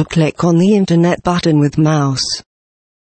to click on the internet button with mouse.